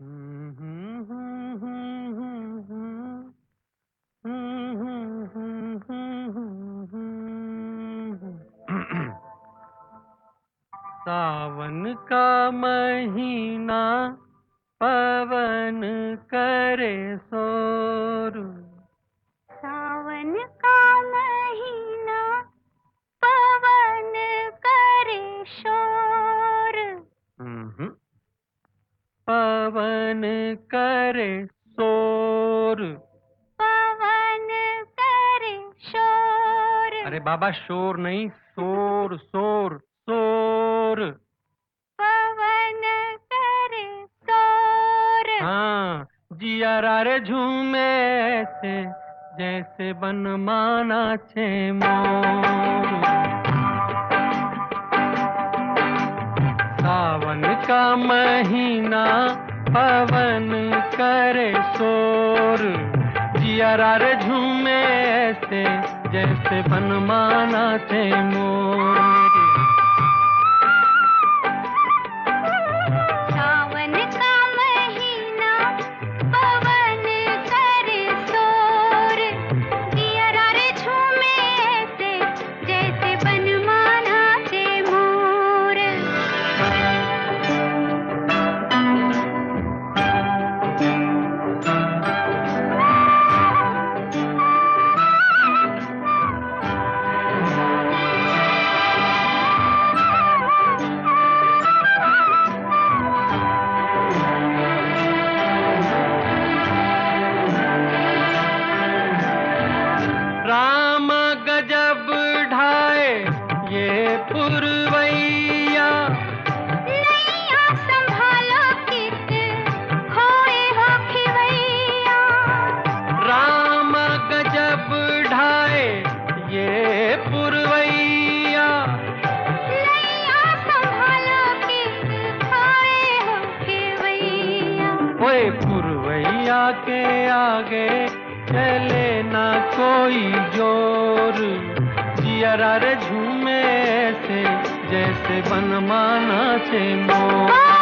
सावन का महीना पवन करे शोर पवन करे शोर। पवन करे शोर। अरे बाबा शोर नहीं शोर शोर शोर। पवन करे शोर। हाँ जिया रे झूमे से जैसे बन माना छे मोर। का महीना पवन करे शोर। जिया रे झूमे ऐसे जैसे बनमाना थे मोर। पुरवैया के आगे चले ना कोई ज़ोर। जिया रे झूमे से जैसे बनमाना से मोर।